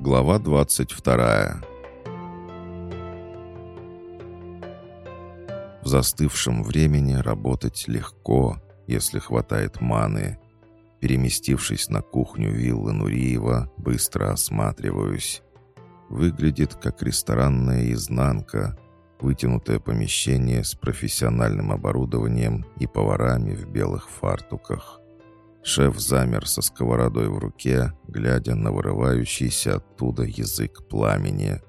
Глава 22 В застывшем времени работать легко, если хватает маны. Переместившись на кухню виллы Нуриева, быстро осматриваюсь. Выглядит как ресторанная изнанка, вытянутое помещение с профессиональным оборудованием и поварами в белых фартуках. Шеф замер со сковородой в руке, глядя на вырывающийся оттуда язык пламени.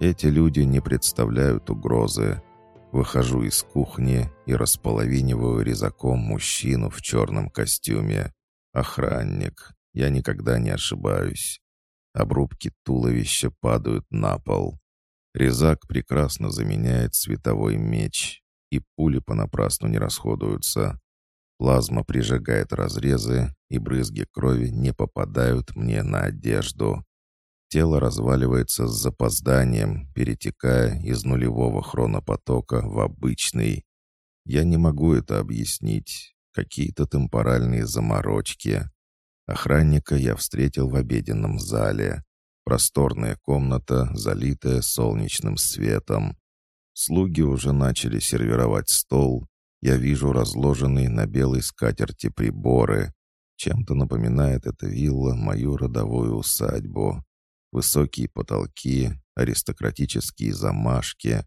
Эти люди не представляют угрозы. Выхожу из кухни и располовиниваю резаком мужчину в черном костюме. Охранник. Я никогда не ошибаюсь. Обрубки туловища падают на пол. Резак прекрасно заменяет световой меч, и пули понапрасну не расходуются. Плазма прижигает разрезы, и брызги крови не попадают мне на одежду. Тело разваливается с запозданием, перетекая из нулевого хронопотока в обычный. Я не могу это объяснить. Какие-то темпоральные заморочки. Охранника я встретил в обеденном зале. Просторная комната, залитая солнечным светом. Слуги уже начали сервировать стол, я вижу разложенные на белой скатерти приборы. Чем-то напоминает эта вилла мою родовую усадьбу. Высокие потолки, аристократические замашки.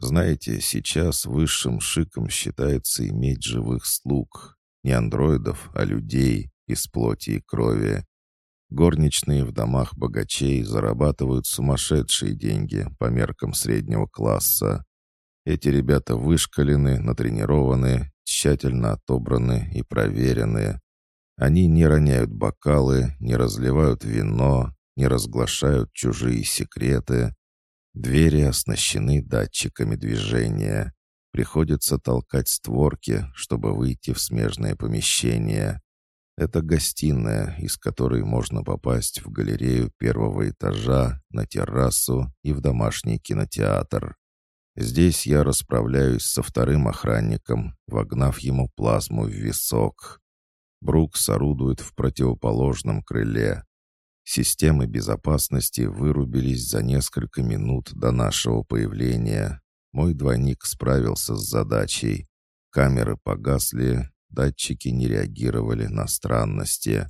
Знаете, сейчас высшим шиком считается иметь живых слуг. Не андроидов, а людей из плоти и крови. Горничные в домах богачей зарабатывают сумасшедшие деньги по меркам среднего класса. Эти ребята вышкалены, натренированы, тщательно отобраны и проверены. Они не роняют бокалы, не разливают вино, не разглашают чужие секреты. Двери оснащены датчиками движения. Приходится толкать створки, чтобы выйти в смежное помещение. Это гостиная, из которой можно попасть в галерею первого этажа, на террасу и в домашний кинотеатр. Здесь я расправляюсь со вторым охранником, вогнав ему плазму в висок. Брукс орудует в противоположном крыле. Системы безопасности вырубились за несколько минут до нашего появления. Мой двойник справился с задачей. Камеры погасли, датчики не реагировали на странности.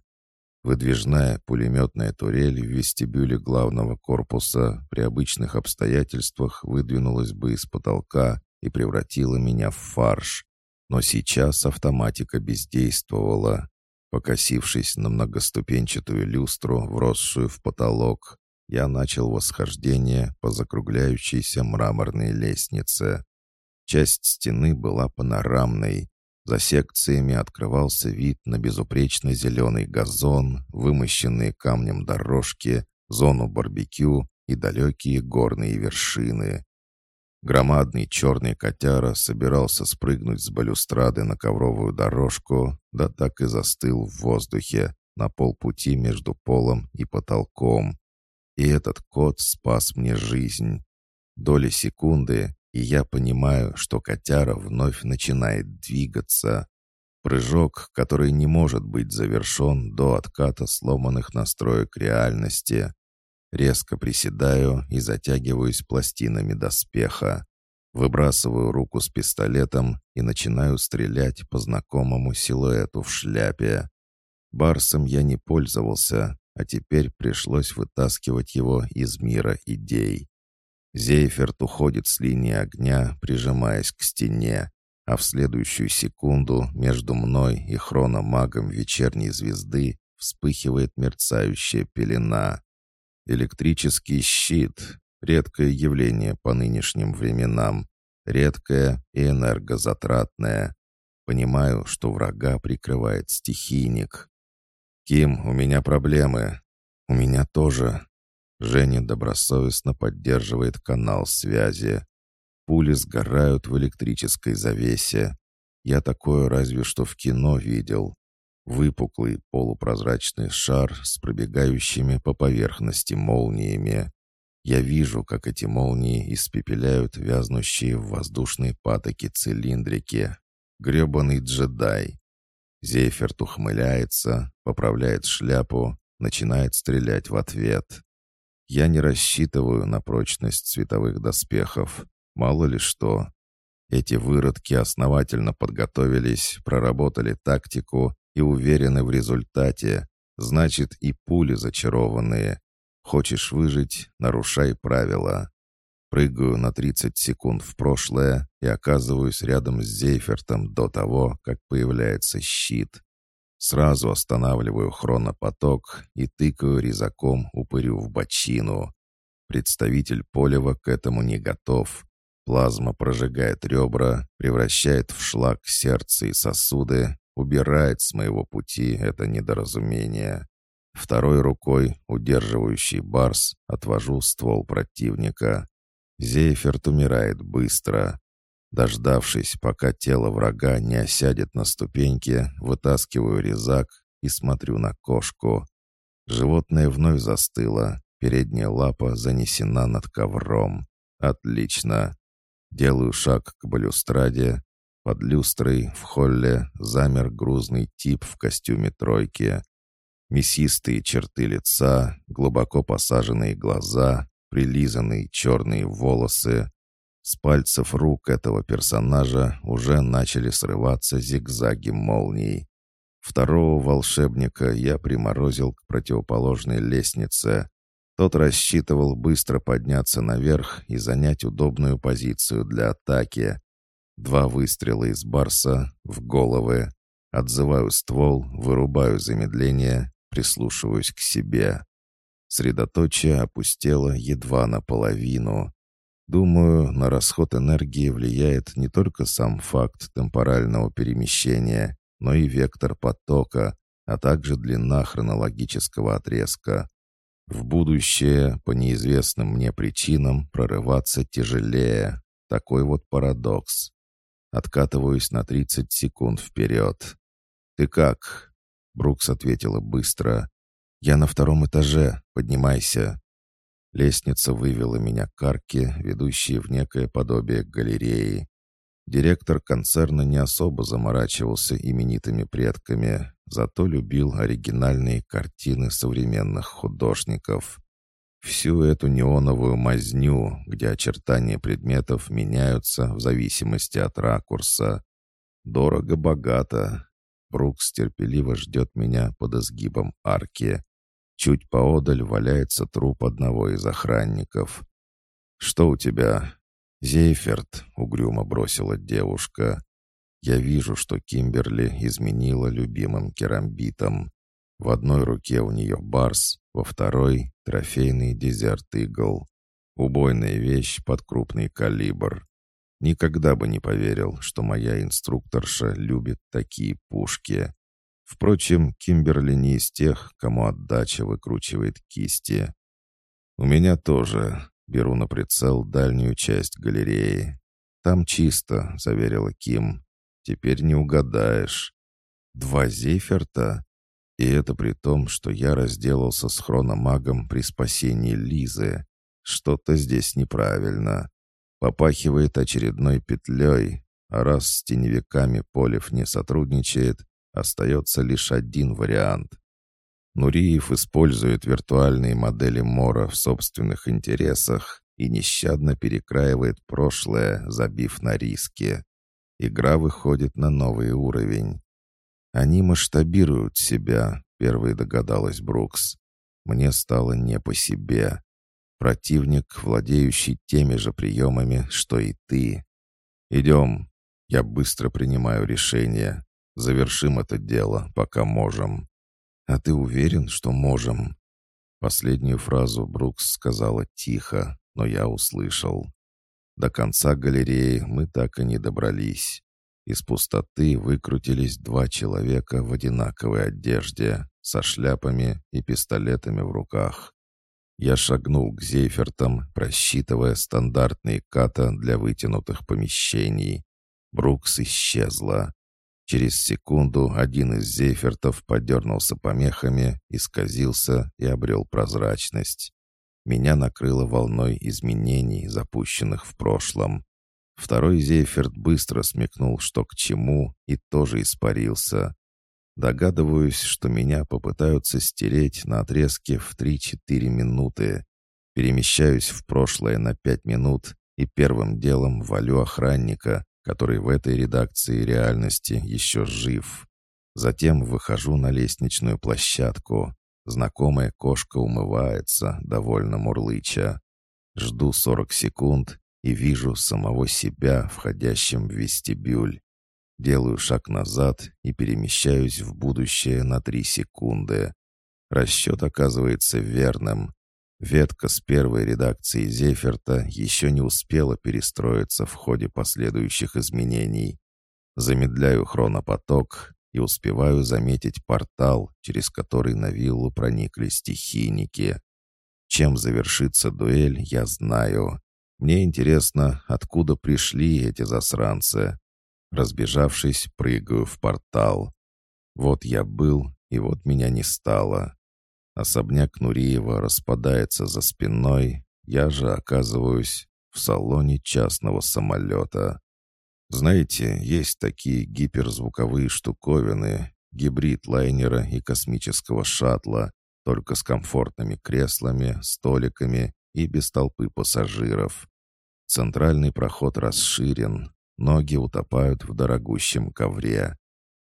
Выдвижная пулеметная турель в вестибюле главного корпуса при обычных обстоятельствах выдвинулась бы из потолка и превратила меня в фарш. Но сейчас автоматика бездействовала. Покосившись на многоступенчатую люстру, вросшую в потолок, я начал восхождение по закругляющейся мраморной лестнице. Часть стены была панорамной, за секциями открывался вид на безупречно зеленый газон, вымощенные камнем дорожки, зону барбекю и далекие горные вершины. Громадный черный котяра собирался спрыгнуть с балюстрады на ковровую дорожку, да так и застыл в воздухе на полпути между полом и потолком. И этот кот спас мне жизнь. Доли секунды, и я понимаю, что котяра вновь начинает двигаться. Прыжок, который не может быть завершен до отката сломанных настроек реальности. Резко приседаю и затягиваюсь пластинами доспеха. Выбрасываю руку с пистолетом и начинаю стрелять по знакомому силуэту в шляпе. Барсом я не пользовался, а теперь пришлось вытаскивать его из мира идей. Зейферт уходит с линии огня, прижимаясь к стене, а в следующую секунду между мной и хрономагом вечерней звезды вспыхивает мерцающая пелена. Электрический щит — редкое явление по нынешним временам, редкое и энергозатратное. Понимаю, что врага прикрывает стихийник. «Ким, у меня проблемы». «У меня тоже», Женя добросовестно поддерживает канал связи. Пули сгорают в электрической завесе. Я такое разве что в кино видел. Выпуклый полупрозрачный шар с пробегающими по поверхности молниями. Я вижу, как эти молнии испепеляют вязнущие в воздушной патоке цилиндрики. Гребаный джедай. Зейферт ухмыляется, поправляет шляпу, начинает стрелять в ответ. Я не рассчитываю на прочность цветовых доспехов. Мало ли что. Эти выродки основательно подготовились, проработали тактику и уверены в результате. Значит, и пули зачарованные. Хочешь выжить — нарушай правила. Прыгаю на 30 секунд в прошлое и оказываюсь рядом с Зейфертом до того, как появляется щит. Сразу останавливаю хронопоток и тыкаю резаком упырю в бочину. Представитель Полева к этому не готов. Плазма прожигает ребра, превращает в шлак сердце и сосуды, убирает с моего пути это недоразумение. Второй рукой, удерживающий барс, отвожу ствол противника. Зейферт умирает быстро. Дождавшись, пока тело врага не осядет на ступеньке, вытаскиваю резак и смотрю на кошку. Животное вновь застыло, передняя лапа занесена над ковром. Отлично. Делаю шаг к балюстраде. Под люстрой в холле замер грузный тип в костюме тройки. Мясистые черты лица, глубоко посаженные глаза, прилизанные черные волосы. С пальцев рук этого персонажа уже начали срываться зигзаги молний. Второго волшебника я приморозил к противоположной лестнице. Тот рассчитывал быстро подняться наверх и занять удобную позицию для атаки. Два выстрела из барса в головы. Отзываю ствол, вырубаю замедление, прислушиваюсь к себе. Средоточие опустело едва наполовину. Думаю, на расход энергии влияет не только сам факт темпорального перемещения, но и вектор потока, а также длина хронологического отрезка. В будущее, по неизвестным мне причинам, прорываться тяжелее. Такой вот парадокс. Откатываюсь на 30 секунд вперед. «Ты как?» Брукс ответила быстро. «Я на втором этаже. Поднимайся». Лестница вывела меня к арке, ведущей в некое подобие галереи. Директор концерна не особо заморачивался именитыми предками, зато любил оригинальные картины современных художников. Всю эту неоновую мазню, где очертания предметов меняются в зависимости от ракурса. Дорого-богато. Брукс терпеливо ждет меня под изгибом арки. Чуть поодаль валяется труп одного из охранников. «Что у тебя?» «Зейферт», — угрюмо бросила девушка. «Я вижу, что Кимберли изменила любимым керамбитом. В одной руке у нее барс, во второй — трофейный дезерт игл. Убойная вещь под крупный калибр. Никогда бы не поверил, что моя инструкторша любит такие пушки. Впрочем, Кимберли не из тех, кому отдача выкручивает кисти. У меня тоже. Беру на прицел дальнюю часть галереи. Там чисто, заверила Ким. Теперь не угадаешь. Два Зейферта? И это при том, что я разделался с хрономагом при спасении Лизы. Что-то здесь неправильно. Попахивает очередной петлей, а раз с теневиками Полев не сотрудничает, Остается лишь один вариант. Нуриев использует виртуальные модели Мора в собственных интересах и нещадно перекраивает прошлое, забив на риски. Игра выходит на новый уровень. Они масштабируют себя, первой догадалась Брукс. Мне стало не по себе. Противник, владеющий теми же приемами, что и ты. Идем. Я быстро принимаю решение. Завершим это дело, пока можем». «А ты уверен, что можем?» Последнюю фразу Брукс сказала тихо, но я услышал. До конца галереи мы так и не добрались. Из пустоты выкрутились два человека в одинаковой одежде, со шляпами и пистолетами в руках. Я шагнул к Зейфертам, просчитывая стандартные ката для вытянутых помещений. Брукс исчезла. Через секунду один из зефертов подернулся помехами, исказился и обрел прозрачность. Меня накрыло волной изменений, запущенных в прошлом. Второй зеферт быстро смекнул, что к чему, и тоже испарился. Догадываюсь, что меня попытаются стереть на отрезке в 3-4 минуты. Перемещаюсь в прошлое на пять минут и первым делом валю охранника, который в этой редакции реальности еще жив. Затем выхожу на лестничную площадку. Знакомая кошка умывается, довольно мурлыча. Жду 40 секунд и вижу самого себя, входящим в вестибюль. Делаю шаг назад и перемещаюсь в будущее на 3 секунды. Расчет оказывается верным. Ветка с первой редакции Зеферта еще не успела перестроиться в ходе последующих изменений. Замедляю хронопоток и успеваю заметить портал, через который на виллу проникли стихийники. Чем завершится дуэль, я знаю. Мне интересно, откуда пришли эти засранцы. Разбежавшись, прыгаю в портал. Вот я был, и вот меня не стало. Особняк Нуриева распадается за спиной, я же оказываюсь в салоне частного самолета. Знаете, есть такие гиперзвуковые штуковины, гибрид лайнера и космического шаттла, только с комфортными креслами, столиками и без толпы пассажиров. Центральный проход расширен, ноги утопают в дорогущем ковре.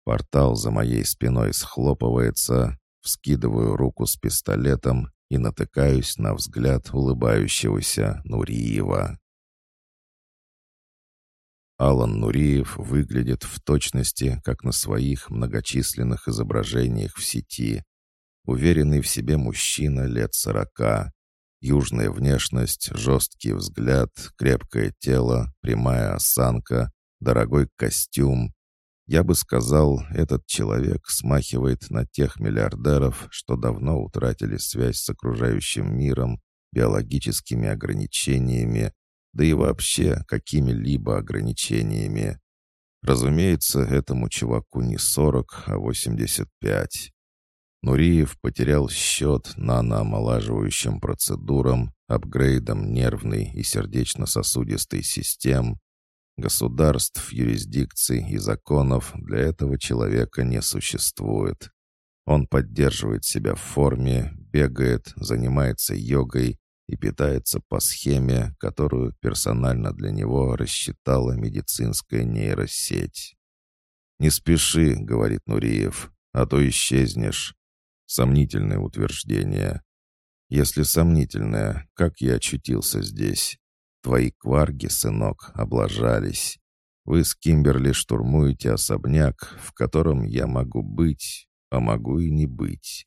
Портал за моей спиной схлопывается, Вскидываю руку с пистолетом и натыкаюсь на взгляд улыбающегося Нуриева. Алан Нуриев выглядит в точности, как на своих многочисленных изображениях в сети. Уверенный в себе мужчина лет сорока. Южная внешность, жесткий взгляд, крепкое тело, прямая осанка, дорогой костюм, я бы сказал, этот человек смахивает на тех миллиардеров, что давно утратили связь с окружающим миром, биологическими ограничениями, да и вообще какими-либо ограничениями. Разумеется, этому чуваку не 40, а 85. Нуриев потерял счет наноомолаживающим процедурам, апгрейдом нервной и сердечно-сосудистой систем, Государств, юрисдикций и законов для этого человека не существует. Он поддерживает себя в форме, бегает, занимается йогой и питается по схеме, которую персонально для него рассчитала медицинская нейросеть. «Не спеши», — говорит Нуриев, — «а то исчезнешь». Сомнительное утверждение. Если сомнительное, как я очутился здесь? Твои кварги, сынок, облажались. Вы с Кимберли штурмуете особняк, в котором я могу быть, а могу и не быть.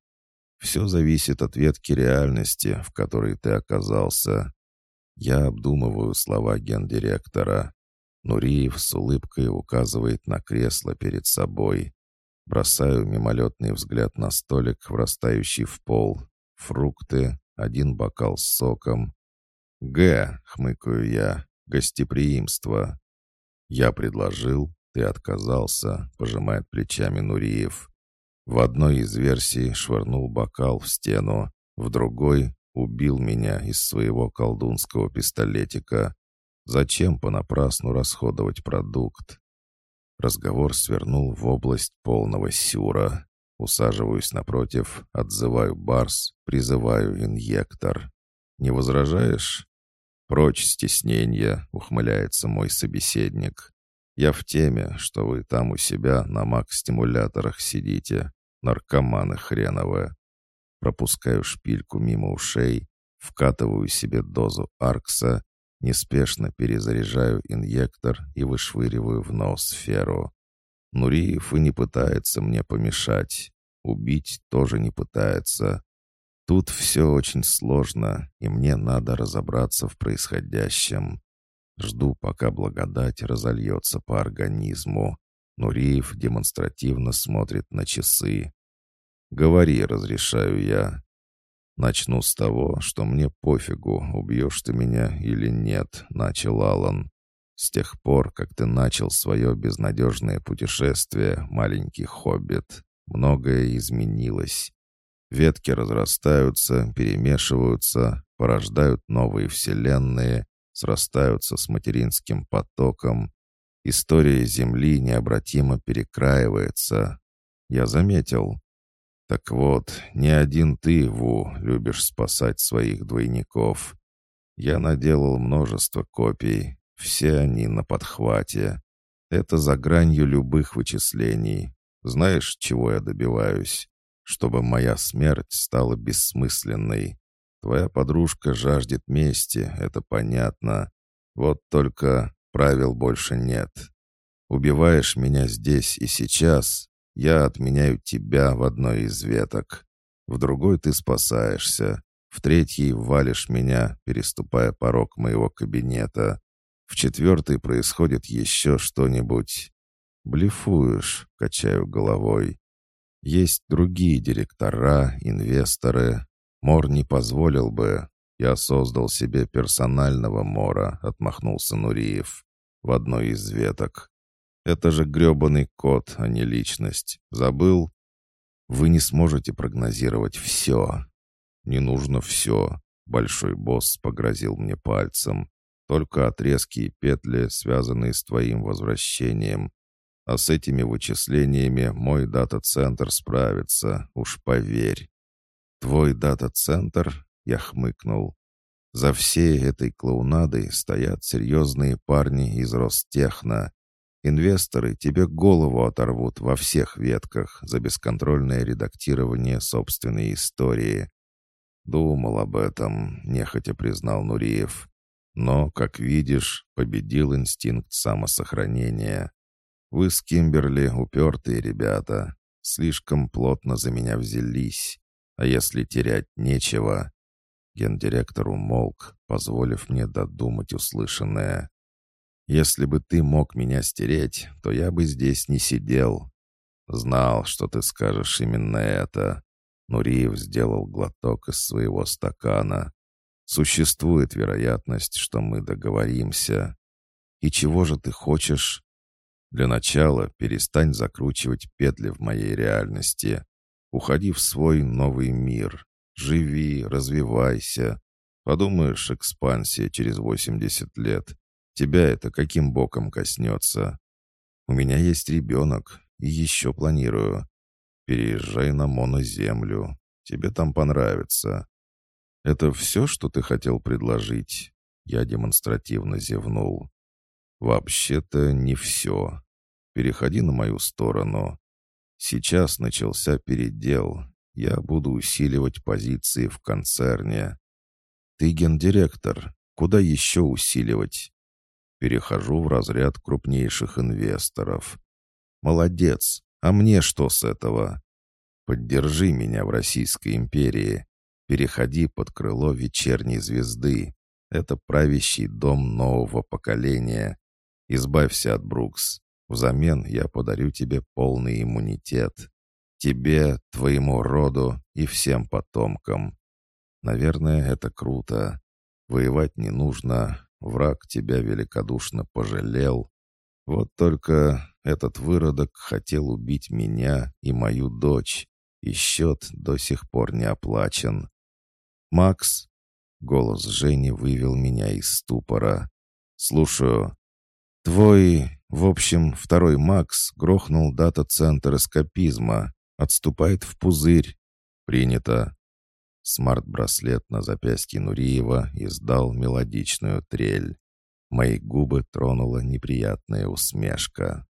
Все зависит от ветки реальности, в которой ты оказался. Я обдумываю слова гендиректора. Нуриев с улыбкой указывает на кресло перед собой. Бросаю мимолетный взгляд на столик, врастающий в пол. Фрукты, один бокал с соком, «Г», — хмыкаю я, — «гостеприимство». «Я предложил, ты отказался», — пожимает плечами Нуриев. В одной из версий швырнул бокал в стену, в другой убил меня из своего колдунского пистолетика. Зачем понапрасну расходовать продукт? Разговор свернул в область полного сюра. Усаживаюсь напротив, отзываю барс, призываю инъектор. «Не возражаешь?» «Прочь стеснение», — ухмыляется мой собеседник. «Я в теме, что вы там у себя на маг-стимуляторах сидите, наркоманы хреновые». Пропускаю шпильку мимо ушей, вкатываю себе дозу аркса, неспешно перезаряжаю инъектор и вышвыриваю в нос сферу. Нуриев и не пытается мне помешать. Убить тоже не пытается. Тут все очень сложно, и мне надо разобраться в происходящем. Жду, пока благодать разольется по организму. Нуриев демонстративно смотрит на часы. «Говори, разрешаю я. Начну с того, что мне пофигу, убьешь ты меня или нет», — начал Алан. «С тех пор, как ты начал свое безнадежное путешествие, маленький хоббит, многое изменилось. Ветки разрастаются, перемешиваются, порождают новые вселенные, срастаются с материнским потоком. История Земли необратимо перекраивается. Я заметил. Так вот, не один ты, Ву, любишь спасать своих двойников. Я наделал множество копий, все они на подхвате. Это за гранью любых вычислений. Знаешь, чего я добиваюсь? Чтобы моя смерть стала бессмысленной. Твоя подружка жаждет мести, это понятно. Вот только правил больше нет. Убиваешь меня здесь и сейчас, я отменяю тебя в одной из веток. В другой ты спасаешься. В третьей валишь меня, переступая порог моего кабинета. В четвертой происходит еще что-нибудь. Блефуешь, качаю головой. Есть другие директора, инвесторы. Мор не позволил бы. Я создал себе персонального Мора, отмахнулся Нуриев. В одной из веток. Это же гребаный код, а не личность. Забыл? Вы не сможете прогнозировать все. Не нужно все. Большой босс погрозил мне пальцем. Только отрезки и петли, связанные с твоим возвращением. А с этими вычислениями мой дата-центр справится, уж поверь. Твой дата-центр? Я хмыкнул. За всей этой клоунадой стоят серьезные парни из Ростехна. Инвесторы тебе голову оторвут во всех ветках за бесконтрольное редактирование собственной истории. Думал об этом, нехотя признал Нуриев. Но, как видишь, победил инстинкт самосохранения. Вы с Кимберли упертые ребята, слишком плотно за меня взялись. А если терять нечего... Гендиректор умолк, позволив мне додумать услышанное. Если бы ты мог меня стереть, то я бы здесь не сидел. Знал, что ты скажешь именно это. Нуриев сделал глоток из своего стакана. Существует вероятность, что мы договоримся. И чего же ты хочешь? Для начала перестань закручивать петли в моей реальности. Уходи в свой новый мир. Живи, развивайся. Подумаешь, экспансия через 80 лет. Тебя это каким боком коснется? У меня есть ребенок, и еще планирую. Переезжай на моноземлю. Тебе там понравится. Это все, что ты хотел предложить? Я демонстративно зевнул. Вообще-то не все. Переходи на мою сторону. Сейчас начался передел. Я буду усиливать позиции в концерне. Ты гендиректор. Куда еще усиливать? Перехожу в разряд крупнейших инвесторов. Молодец. А мне что с этого? Поддержи меня в Российской империи. Переходи под крыло вечерней звезды. Это правящий дом нового поколения. Избавься от Брукс. Взамен я подарю тебе полный иммунитет. Тебе, твоему роду и всем потомкам. Наверное, это круто. Воевать не нужно, Враг тебя великодушно пожалел. Вот только этот выродок хотел убить меня и мою дочь, и счет до сих пор не оплачен. «Макс?» — голос Жени вывел меня из ступора. «Слушаю. Твой, в общем, второй Макс грохнул дата-центр эскапизма. Отступает в пузырь. Принято. Смарт-браслет на запястье Нуриева издал мелодичную трель. Мои губы тронула неприятная усмешка.